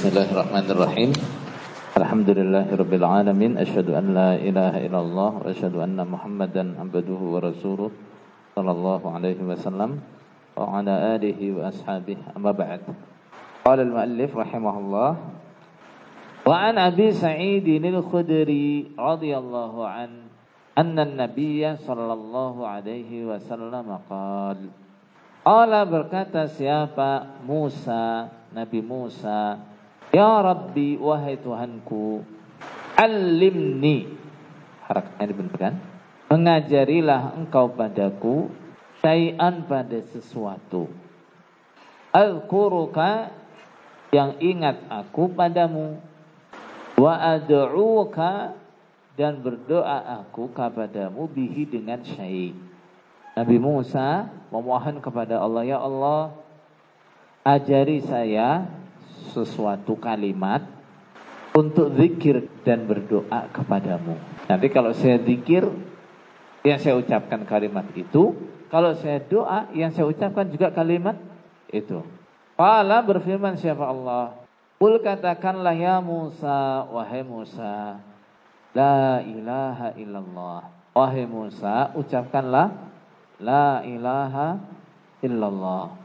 Bismillahirrahmanirrahim. Alhamdulillahirabbil alamin asyhadu an la ilaha illallah wa asyhadu anna Muhammadan abduhu wa rasuluh sallallahu alaihi wasallam wa ala alihi wa ashabihi amma ba'd. Qala al-muallif rahimahullah wa an Abi Sa'id al-Khudri radhiyallahu an anna an-nabiy sallallahu alaihi wasallam qala Allah berkata siapa Musa Nabi Musa Ya Rabbi, wahai Tuhanku, alimni. Harakatnya dibentukkan. Mengajarilah engkau padaku syai'an pada sesuatu. Al-Quruka yang ingat aku padamu. Wa ad'uka dan berdoa aku kepadamu bihi dengan syai'. Nabi Musa memohon kepada Allah, Ya Allah, ajari saya sesuatu kalimat untuk zikir dan berdoa kepadamu. Nanti kalau saya zikir, yang saya ucapkan kalimat itu. Kalau saya doa, yang saya ucapkan juga kalimat itu. Fala berfirman siapa Allah. Ul katakanlah ya Musa, wahai Musa. La ilaha illallah. Wahai Musa, ucapkanlah. La ilaha illallah.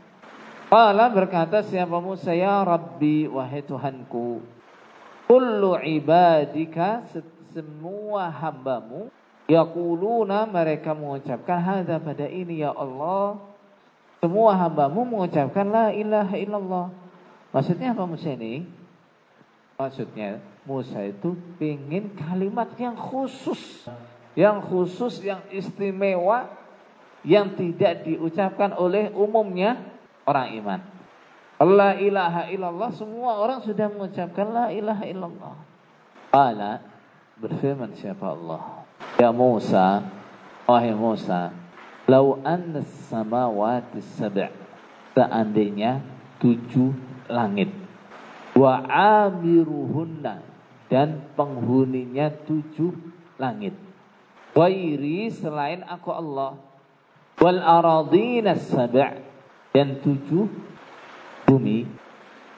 Qala berkata siapa Musa ya Rabbi wahai Tuhanku kullu ibadika semua hambamu yaquluna mereka mengucapkan hadza pada ini ya Allah semua hambamu mengucapkan la ilaha illallah. Maksudnya apa Musa ini? Maksudnya Musa itu ingin kalimat yang khusus yang khusus yang istimewa yang tidak diucapkan oleh umumnya orang iman. La ilaha illallah semua orang sudah mengucapkan la ilaha illallah. Qala berfirman siapa Allah? Ya Musa, wahai Musa, lau anna samawati sab' seandainya tujuh langit wa amiruhunna dan penghuninya tujuh langit. Wairi selain aku Allah wal aradina sab' dan tujuh bumi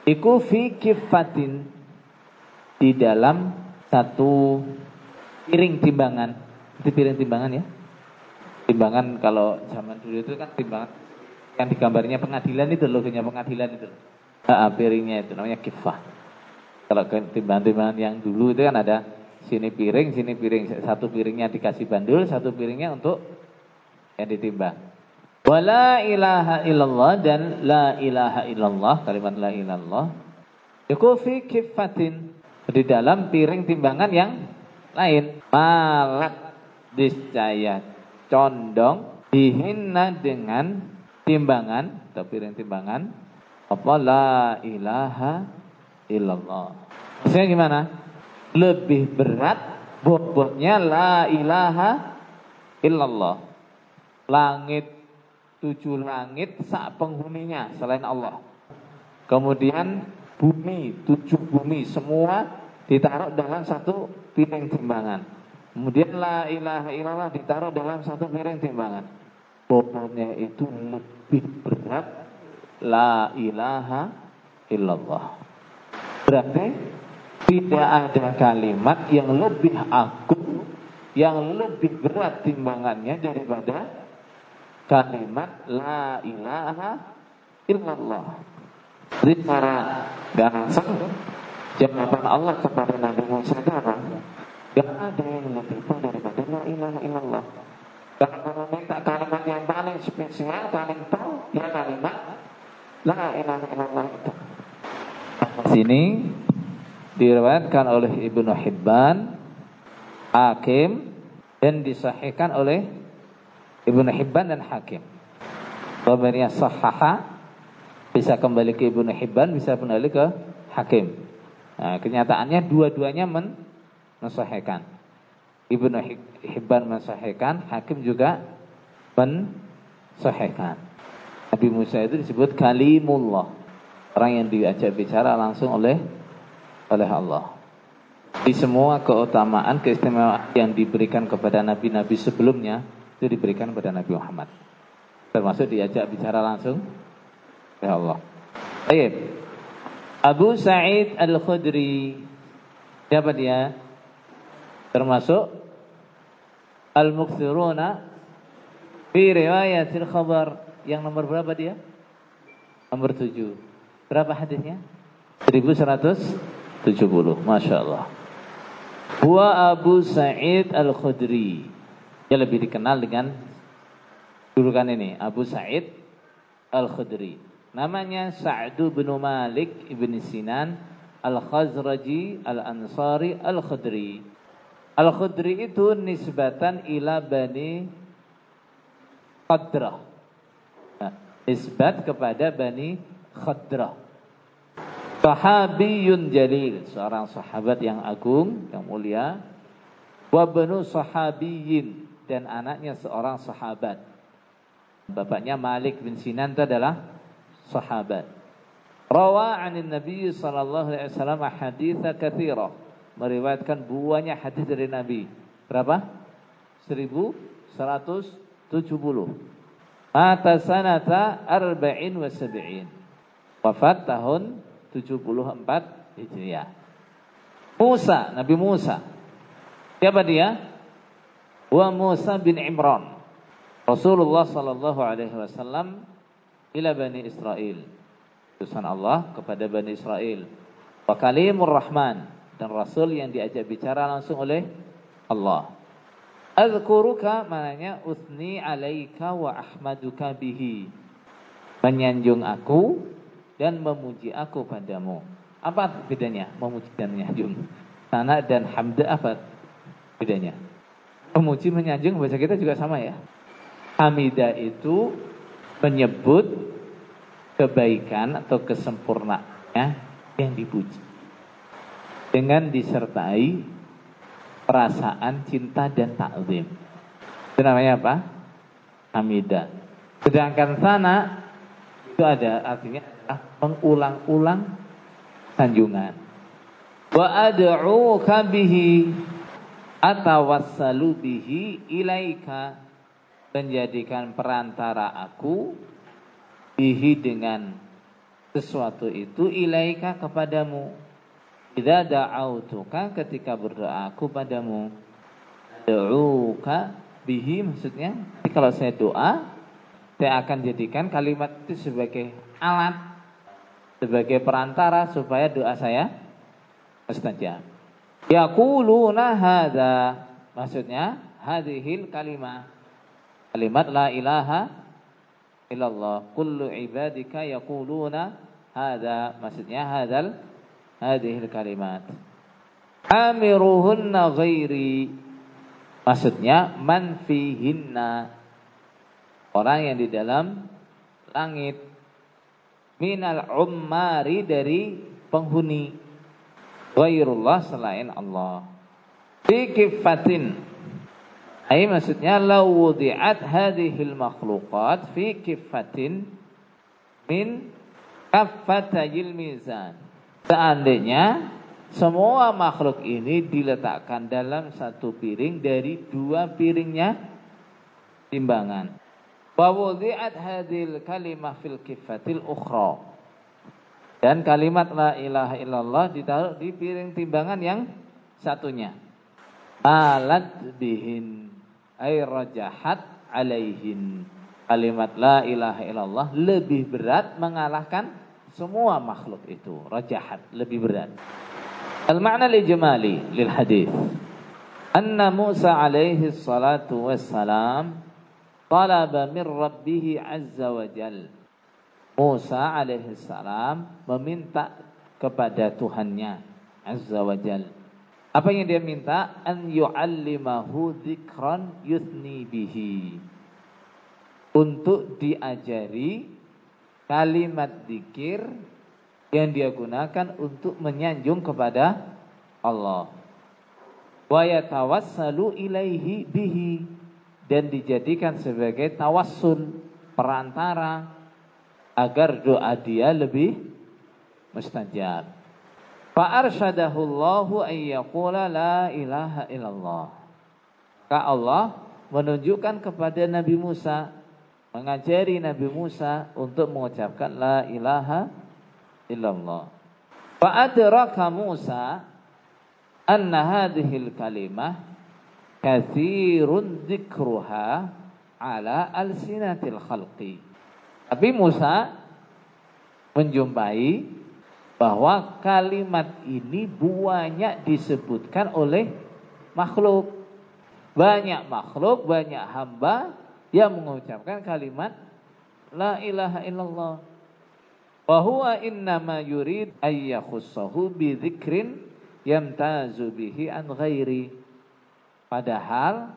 iku fi kifatin di dalam satu piring timbangan. Itu piring timbangan ya. Timbangan kalau zaman dulu itu kan timbangan yang digambarnya pengadilan itu logonya pengadilan itu. Ah, piringnya itu namanya kifah kalau timbangan-timbangan yang dulu itu kan ada sini piring sini piring. Satu piringnya dikasih bandul satu piringnya untuk yang ditimbang Wala ilaha illallah dan la ilaha illallah kalimat la ilallah Iku fi kifatin di dalam piring timbangan yang lain. Malat discaya condong dihina dengan timbangan atau piring timbangan apa la ilaha illallah. Maksudnya gimana? Lebih berat bobotnya la ilaha illallah. Langit tujuh langit sak penghuninya selain Allah. Kemudian bumi, tujuh bumi semua ditaruh dalam satu piring timbangan. Kemudian la ilaha illallah ditaruh dalam satu piring timbangan. Bobotnya itu lebih berat la ilaha illallah. Berarti tidak ada kalimat yang lebih agung, yang lebih berat timbangannya daripada kalimat la ilaha illallah. Jadi para langsung jawaban Allah kepada Nabi Musa apa? Gak ada yang lebih daripada la ilaha illallah. Kalau minta kalimat yang paling spesial, paling tahu, ya kalimat la ilaha illallah itu. Sini diriwayatkan oleh Ibnu Hibban, Hakim dan disahihkan oleh Ibnu Hibban dan Hakim. Khabarnya sahaha bisa kembali ke Ibnu Hibban, bisa kembali ke Hakim. Nah, kenyataannya dua-duanya men mensahihkan. Ibnu Hibban mensahihkan, Hakim juga mensahihkan. Nabi Musa itu disebut kalimullah. Orang yang diajak bicara langsung oleh oleh Allah. Di semua keutamaan, keistimewaan yang diberikan kepada nabi-nabi sebelumnya, itu diberikan kepada Nabi Muhammad. Termasuk diajak bicara langsung ya Allah. Baik. Abu Sa'id Al-Khudri. Siapa dia? Termasuk Al-Mukthiruna fi riwayatil khabar. Yang nomor berapa dia? Nomor 7. Berapa hadisnya? 1170. Masya Allah. Huwa Abu Sa'id Al-Khudri. Dia lebih dikenal dengan julukan ini. Abu Sa'id Al-Khudri. Namanya Sa'du bin Malik ibn Sinan Al-Khazraji Al-Ansari Al-Khudri. Al-Khudri itu nisbatan ila Bani Khadrah. Nah, nisbat kepada Bani Khadrah. Sahabiyun jalil, seorang sahabat yang agung, yang mulia. Wabnu sahabiyin dan anaknya seorang sahabat. Bapaknya Malik bin Sinan itu adalah sahabat. Rawa 'anil Nabi sallallahu alaihi wasallam haditsa katsira. Meriwayatkan buahnya hadis dari Nabi. Berapa? 1170. Mata sanata arba'in wa sab'in. Wafat tahun 74 Hijriah. Musa, Nabi Musa. Siapa dia? Wa Musa bin Imran. Rasulullah sallallahu alaihi wasallam ila Bani Israel. Utusan Allah kepada Bani Israel. Wa kalimur Rahman dan Rasul yang diajak bicara langsung oleh Allah. Azkuruka maknanya usni alaika wa ahmaduka bihi. Menyanjung aku dan memuji aku padamu. Apa bedanya memuji dan menyanjung? Sana dan hamda apa bedanya? Memuji menyanjung bahasa kita juga sama ya. Hamidah itu menyebut kebaikan atau kesempurnaannya yang dipuji. Dengan disertai perasaan cinta dan takzim. Itu namanya apa? Hamidah. Sedangkan sana itu ada artinya mengulang-ulang sanjungan. Wa ad'uka bihi atawassalu bihi ilaika menjadikan perantara aku bihi dengan sesuatu itu ilaika kepadamu. Idza da'autuka ketika berdoa aku padamu. Da'uka bihi maksudnya kalau saya doa saya akan jadikan kalimat itu sebagai alat sebagai perantara supaya doa saya mustajab. Yaquluna hadza maksudnya hadhil kalimah Kalimat la ilaha illallah. Kullu ibadika yaquluna hada. Maksudnya hadal hadhil kalimat. Amiruhunna ghairi. Maksudnya man fihinna. Orang yang di dalam langit. Minal ummari dari penghuni. Ghairullah selain Allah. Fi kifatin Ai maksudnya law wudi'at hadhil makhluqat fi kifatin min kaffatayil mizan. Seandainya semua makhluk ini diletakkan dalam satu piring dari dua piringnya timbangan. Wa wudi'at hadhil kalimah fil kifatil ukhra. Dan kalimat la ilaha illallah ditaruh di piring timbangan yang satunya. Alat bihin ay rajahat alaihin. Kalimat la ilaha illallah lebih berat mengalahkan semua makhluk itu. Rajahat, lebih berat. Al-ma'na li jemali lil hadis. Anna Musa alaihi salatu wassalam talaba min rabbih azza wa jal. Musa alaihi salam meminta kepada Tuhannya azza wa jalla apa yang dia minta? An yu'allimahu dzikran yuthni bihi. Untuk diajari kalimat zikir yang dia gunakan untuk menyanjung kepada Allah. Wa yatawassalu ilaihi bihi dan dijadikan sebagai tawassul perantara agar doa dia lebih mustajab. Fa'arsyadahu Allahu ayyakula la ilaha illallah. Maka Allah menunjukkan kepada Nabi Musa, mengajari Nabi Musa untuk mengucapkan la ilaha illallah. Fa adraka Musa anna hadhil kalimah kathirun dzikruha ala alsinatil khalqi. Tapi Musa menjumpai bahwa kalimat ini banyak disebutkan oleh makhluk. Banyak makhluk, banyak hamba yang mengucapkan kalimat La ilaha illallah. Wa huwa innama yurid ayyakhussahu bi dzikrin yamtazu bihi an ghairi. Padahal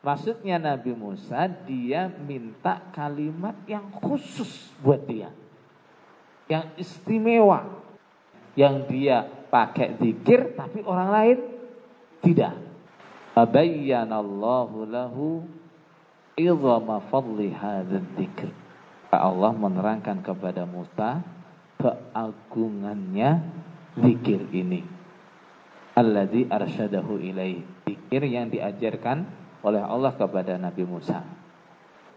maksudnya Nabi Musa dia minta kalimat yang khusus buat dia. Yang istimewa. Yang dia pakai zikir tapi orang lain tidak. Fabayyanallahu lahu idhama fadli hadzal dzikr. Allah menerangkan kepada Musa keagungannya zikir ini. Alladzi arsyadahu ilaih. Zikir yang diajarkan oleh Allah kepada Nabi Musa.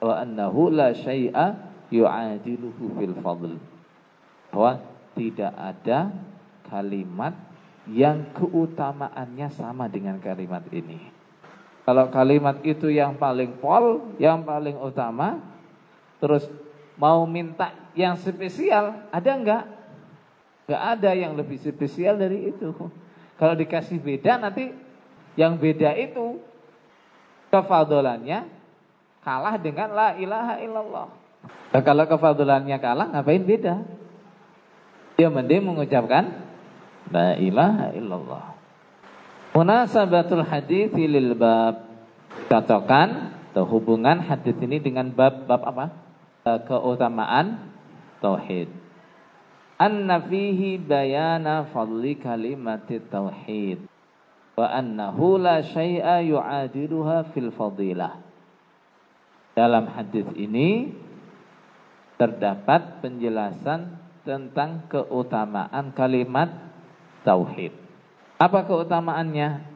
Wa annahu la syai'a yu'adiluhu fil fadl. Bahwa tidak ada kalimat yang keutamaannya sama dengan kalimat ini. Kalau kalimat itu yang paling pol, yang paling utama, terus mau minta yang spesial, ada enggak? Enggak ada yang lebih spesial dari itu. Kalau dikasih beda nanti yang beda itu kefadolannya kalah dengan la ilaha illallah. Nah, kalau kefadolannya kalah ngapain beda? Dia mending mengucapkan la ilaha illallah. Munasabatul hadis lil bab. Cocokan atau hubungan hadis ini dengan bab bab apa? Eh, keutamaan tauhid. Anna fihi bayana fadli kalimat tauhid wa annahu la syai'a yu'adiluha fil fadilah. Dalam hadis ini terdapat penjelasan tentang keutamaan kalimat tauhid. Apa keutamaannya?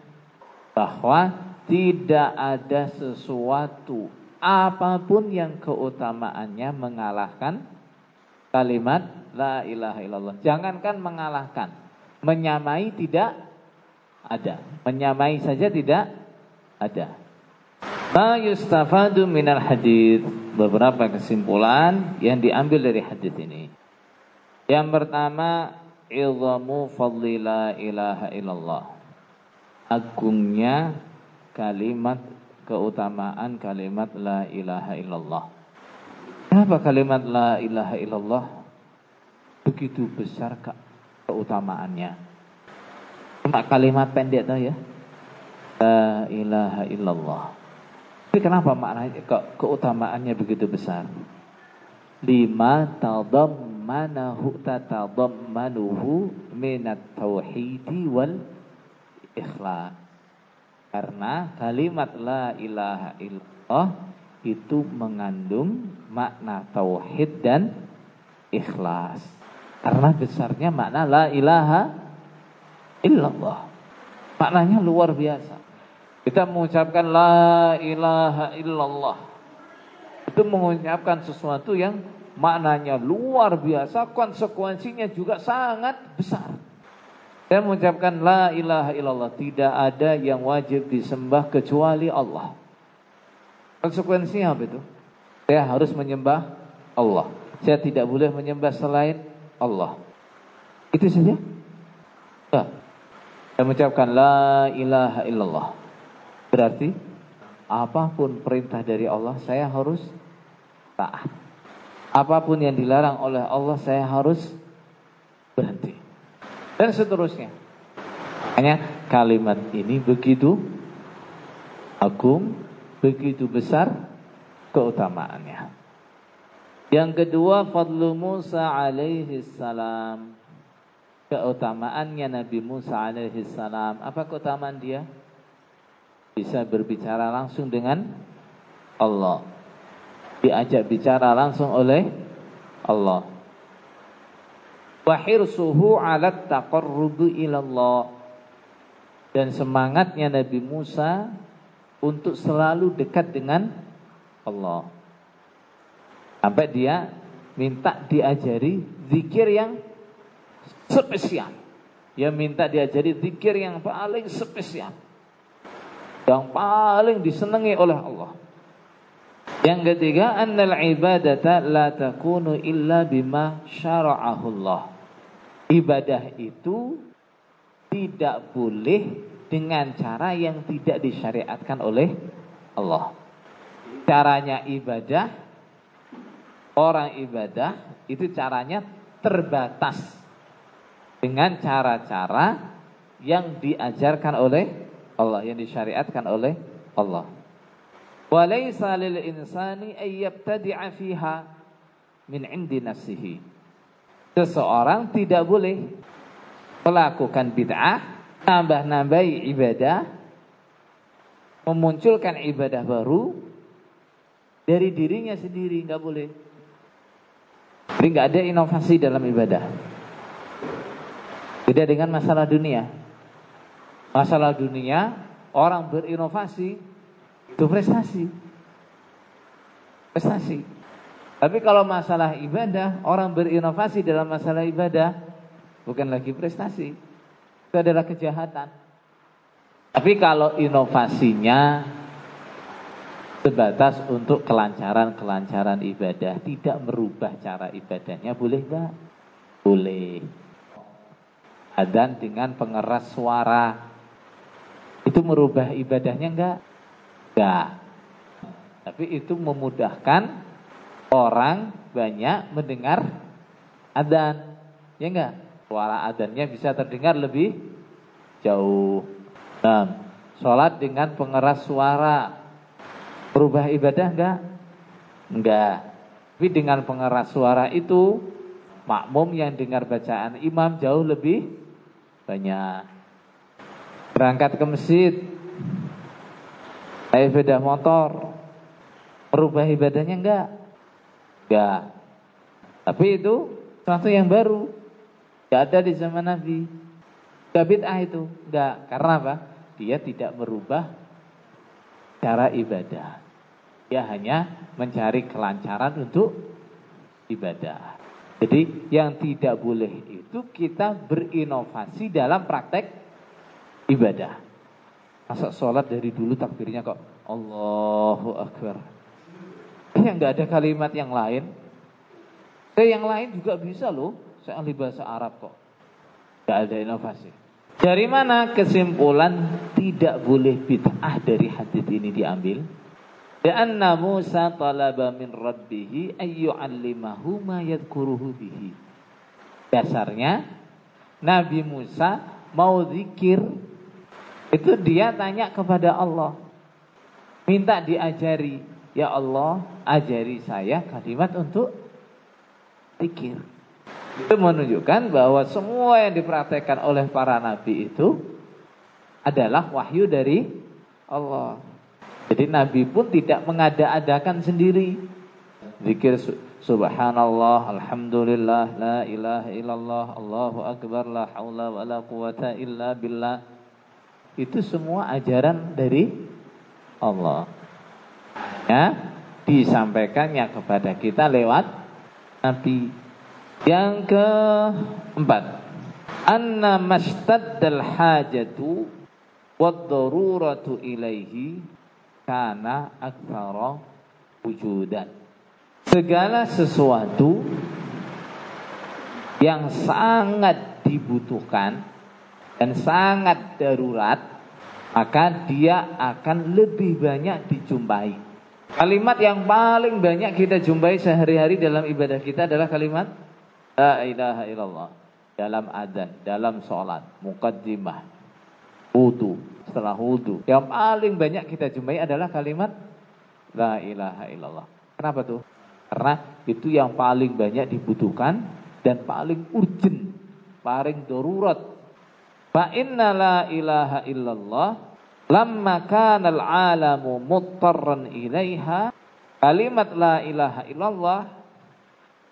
Bahwa tidak ada sesuatu apa pun yang keutamaannya mengalahkan kalimat la ilaha illallah. Jangankan mengalahkan, menyamai tidak ada. Menyamai saja tidak ada. Ma yustafadu minal hadis. Beberapa kesimpulan yang diambil dari hadis ini. Yang pertama, ilmu fadli la ilaha illallah. Agungnya kalimat keutamaan kalimat la ilaha illallah. Kenapa kalimat la ilaha illallah begitu besar ke keutamaannya? Cuma kalimat pendek tuh ya. La ilaha illallah. Tapi kenapa maknanya ke keutamaannya begitu besar? Lima tadammanahu tatadammanuhu minat tauhidi wal ikhlas karena kalimat la ilaha illallah itu mengandung makna tauhid dan ikhlas. Karena besarnya makna la ilaha illallah. Maknanya luar biasa. Kita mengucapkan la ilaha illallah. Itu mengucapkan sesuatu yang maknanya luar biasa, konsekuensinya juga sangat besar. Saya mengucapkan la ilaha illallah. Tidak ada yang wajib disembah kecuali Allah. Konsekuensinya apa itu? Saya harus menyembah Allah. Saya tidak boleh menyembah selain Allah. Itu saja. Ya. Saya mengucapkan la ilaha illallah. Berarti apa pun perintah dari Allah saya harus taat. Apa pun yang dilarang oleh Allah saya harus berhenti dan seterusnya. Hanya kalimat ini begitu agung, begitu besar keutamaannya. Yang kedua, fadlu Musa alaihi salam. Keutamaannya Nabi Musa alaihi salam. Apa keutamaan dia? Bisa berbicara langsung dengan Allah. Diajak bicara langsung oleh Allah wa hirsuhu 'ala taqarrub ilallah dan semangatnya Nabi Musa untuk selalu dekat dengan Allah. Sampai dia minta diajari zikir yang spesial. Dia minta diajari zikir yang paling spesial. Yang paling disenangi oleh Allah. Yang ketiga, annal ibadata la takunu illa bima syara'ahullah. Ibadah itu tidak boleh dengan cara yang tidak disyariatkan oleh Allah. Caranya ibadah, orang ibadah itu caranya terbatas dengan cara-cara yang diajarkan oleh Allah, yang disyariatkan oleh Allah. Walaysa lil insani ayyabtadi'a fiha min indi. Seseorang tidak boleh melakukan bid'ah nambah-nambahi ibadah, memunculkan ibadah baru dari dirinya sendiri, nggak boleh. Jadi nggak ada inovasi dalam ibadah. Beda dengan masalah dunia. Masalah dunia, orang berinovasi itu prestasi. Prestasi. Tapi kalau masalah ibadah, orang berinovasi dalam masalah ibadah bukan lagi prestasi itu adalah kejahatan. Tapi kalau inovasinya sebatas untuk kelancaran-kelancaran ibadah, tidak merubah cara ibadahnya, boleh enggak? Boleh. Adan dengan pengeras suara, itu merubah ibadahnya enggak? Enggak. Tapi itu memudahkan orang banyak mendengar adan, ya enggak? Suara adanya bisa terdengar lebih jauh. Nah, sholat dengan pengeras suara berubah ibadah enggak? Enggak. Tapi dengan pengeras suara itu makmum yang dengar bacaan imam jauh lebih banyak. Berangkat ke masjid, naik sepeda motor, merubah ibadahnya enggak? Enggak. Tapi itu sesuatu yang baru. Tidak ada di zaman Nabi. Gak bid'ah itu. Enggak. Karena apa? Dia tidak merubah cara ibadah. Dia hanya mencari kelancaran untuk ibadah. Jadi yang tidak boleh itu kita berinovasi dalam praktek ibadah. Masa sholat dari dulu takbirnya kok Allahu Akbar. Yang nggak ada kalimat yang lain. Eh, yang lain juga bisa loh. Saya ahli bahasa Arab kok. Tidak ada inovasi. Dari mana kesimpulan tidak boleh bid'ah dari hadis ini diambil? Karena Musa talaba min rabbihi ayyu'allimahu ma yadkuruhu bihi. Dasarnya Nabi Musa mau zikir itu dia tanya kepada Allah. Minta diajari, ya Allah, ajari saya kalimat untuk zikir. Itu menunjukkan bahwa semua yang dipraktekkan oleh para nabi itu adalah wahyu dari Allah. Jadi nabi pun tidak mengada-adakan sendiri. Zikir subhanallah, alhamdulillah, la ilaha illallah, Allahu akbar, la haula wa la quwata illa billah. Itu semua ajaran dari Allah. Ya, disampaikannya kepada kita lewat nabi. Yang keempat, anna mastaddal hajatu wad daruratu ilaihi kana aktsara wujudan. Segala sesuatu yang sangat dibutuhkan dan sangat darurat, maka dia akan lebih banyak dijumpai. Kalimat yang paling banyak kita jumpai sehari-hari dalam ibadah kita adalah kalimat La ilaha illallah. Dalam adzan, dalam sholat, mukaddimah, wudu, setelah wudu. Yang paling banyak kita jumpai adalah kalimat La ilaha illallah. Kenapa tuh? Karena itu yang paling banyak dibutuhkan dan paling urgent, paling darurat. Fa inna la ilaha illallah lamma kana al-alamu muttarran ilaiha kalimat la ilaha illallah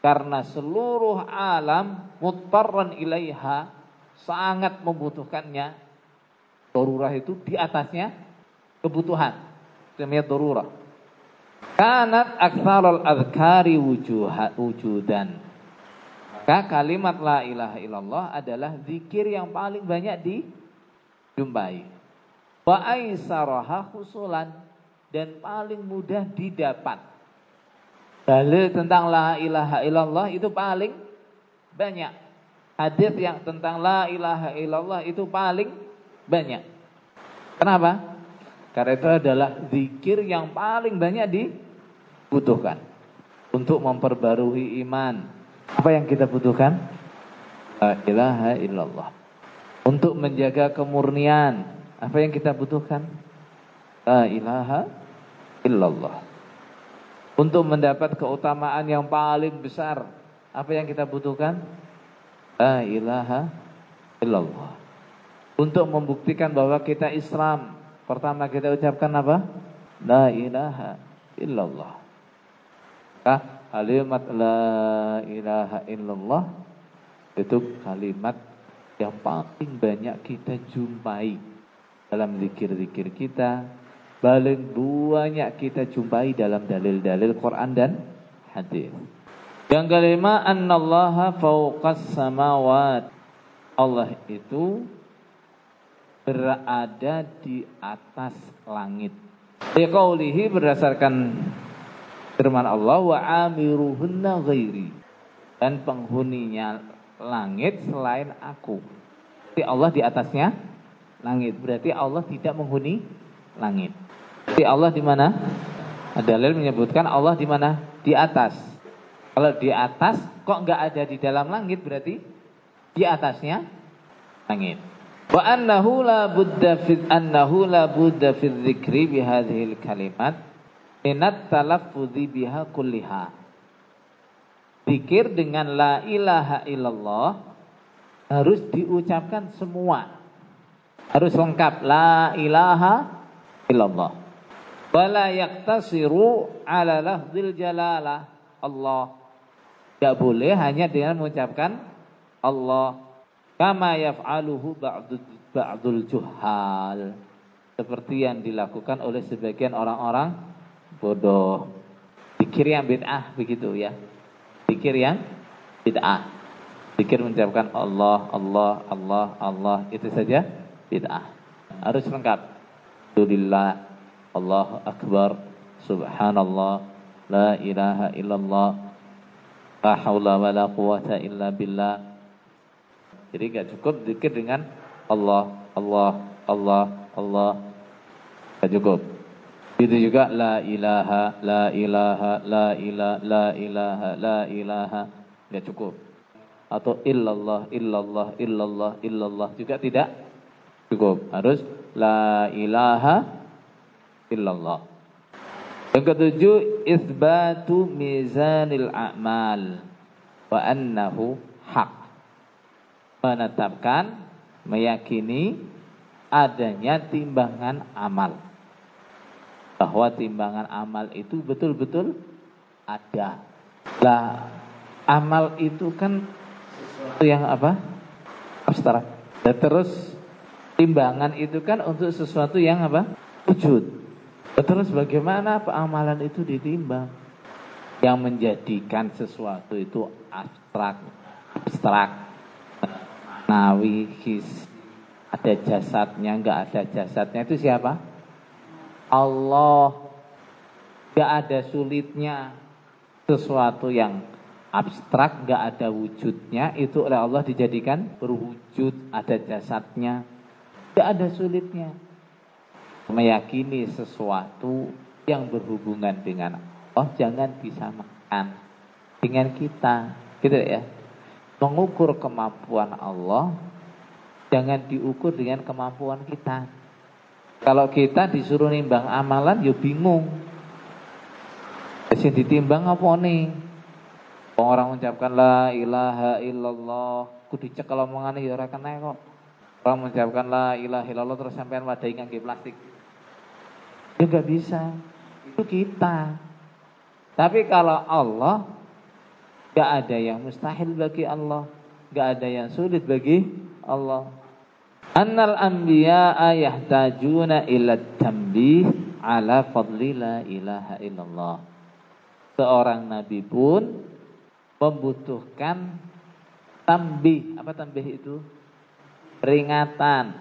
karena seluruh alam mutarran ilaiha sangat membutuhkannya. Darurah itu di atasnya kebutuhan. Namanya darurah. Kanat aktsarul adhkari wujudan. Maka kalimat la ilaha illallah adalah zikir yang paling banyak dijumpai. Wa aisaraha khusulan dan paling mudah didapat. Dalil tentang la ilaha illallah itu paling banyak. Hadis yang tentang la ilaha illallah itu paling banyak. Kenapa? Karena itu adalah zikir yang paling banyak dibutuhkan untuk memperbarui iman, apa yang kita butuhkan? La ilaha illallah. Untuk menjaga kemurnian, apa yang kita butuhkan? La ilaha illallah. Untuk mendapat keutamaan yang paling besar, apa yang kita butuhkan? La ilaha illallah. Untuk membuktikan bahwa kita Islam, pertama kita ucapkan apa? La ilaha illallah. Kah? kalimat la ilaha illallah itu kalimat yang paling banyak kita jumpai dalam zikir-zikir kita, paling banyak kita jumpai dalam dalil-dalil Quran dan hadis. Yang kelima, annallaha fauqas samawat. Allah itu berada di atas langit. Liqaulihi berdasarkan Firman Allah wa amiruhunna ghairi dan penghuninya langit selain aku. Berarti Allah di atasnya langit. Berarti Allah tidak menghuni langit. Berarti Allah di mana? Dalil menyebutkan Allah di mana? Di atas. Kalau di atas kok enggak ada di dalam langit berarti di atasnya langit. Wa annahu la budda fi annahu la budda fi dzikri bi hadhil kalimat minat talaffudzi biha kulliha. Zikir dengan la ilaha illallah harus diucapkan semua. Harus lengkap la ilaha illallah. Wala yaktasiru ala lafzil jalalah Allah. Tidak boleh hanya dengan mengucapkan Allah. Kama yaf'aluhu ba'dul, juhal. Seperti yang dilakukan oleh sebagian orang-orang bodoh. Pikir yang bid'ah begitu ya. Pikir yang bid'ah. Pikir mengucapkan Allah, Allah, Allah, Allah itu saja bid'ah. Harus lengkap. Alhamdulillah, Allahu Akbar, Subhanallah, La ilaha illallah, La hawla wa la quwata illa billah. Jadi gak cukup zikir dengan Allah, Allah, Allah, Allah. Gak cukup. Itu juga la ilaha, la ilaha, la ilaha, la ilaha, la ilaha. Tidak cukup. Atau illallah, illallah, illallah, illallah juga tidak cukup. Harus la ilaha illallah. Yang ketujuh, isbatu mizanil a'mal wa annahu haq. Menetapkan, meyakini adanya timbangan amal bahwa timbangan amal itu betul-betul ada. Lah, amal itu kan sesuatu yang apa? Abstrak. Dan terus timbangan itu kan untuk sesuatu yang apa? Wujud. Terus bagaimana amalan itu ditimbang? Yang menjadikan sesuatu itu abstrak, abstrak, nawi, his, ada jasadnya, enggak ada jasadnya. Itu siapa? Allah. Gak ada sulitnya. Sesuatu yang abstrak Gak ada wujudnya Itu oleh Allah dijadikan berwujud. Ada jasadnya. Gak ada sulitnya. Meyakini sesuatu yang berhubungan dengan Allah. Jangan disamakan dengan kita. Gitu ya Mengukur kemampuan Allah Jangan diukur dengan kemampuan kita kalau kita disuruh nimbang amalan, ya bingung. Sing ditimbang apa nih? Orang mengucapkan la ilaha illallah, kudu cek kalau omongan ya ora kena kok. Orang mengucapkan la ilaha illallah terus sampean wadai ngangge plastik. Ya gak bisa. Itu kita. Tapi kalau Allah gak ada yang mustahil bagi Allah, gak ada yang sulit bagi Allah annal anbiya'a yahtajuna ila tambih ala fadli la ilaha illallah. Seorang nabi pun membutuhkan tambih. Apa tambih itu? Peringatan,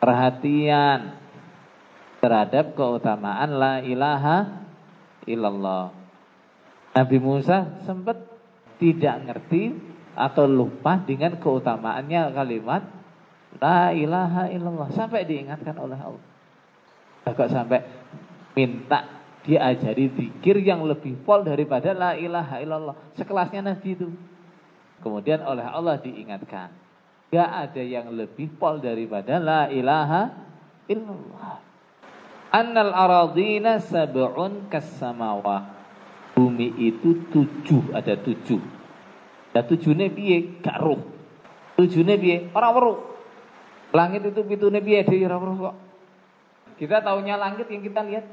perhatian terhadap keutamaan la ilaha illallah. Nabi Musa sempat tidak ngerti atau lupa dengan keutamaannya kalimat la ilaha illallah sampai diingatkan oleh Allah. Agak sampai minta diajari zikir yang lebih pol daripada la ilaha illallah. Sekelasnya Nabi itu. Kemudian oleh Allah diingatkan. Gak ada yang lebih pol daripada la ilaha illallah. Annal aradina sab'un kasamawa. Bumi itu tujuh, ada tujuh. Dan tujuhnya piye? Gak roh. Tujuhnya piye? Orang weruh. Langit itu pitune piye dhewe ora kok. Kita tahunya langit yang kita lihat.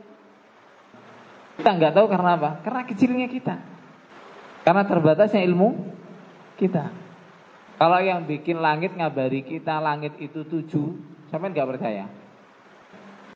Kita nggak tahu karena apa? Karena kecilnya kita. Karena terbatasnya ilmu kita. Kalau yang bikin langit ngabari kita langit itu tujuh, sampai nggak percaya?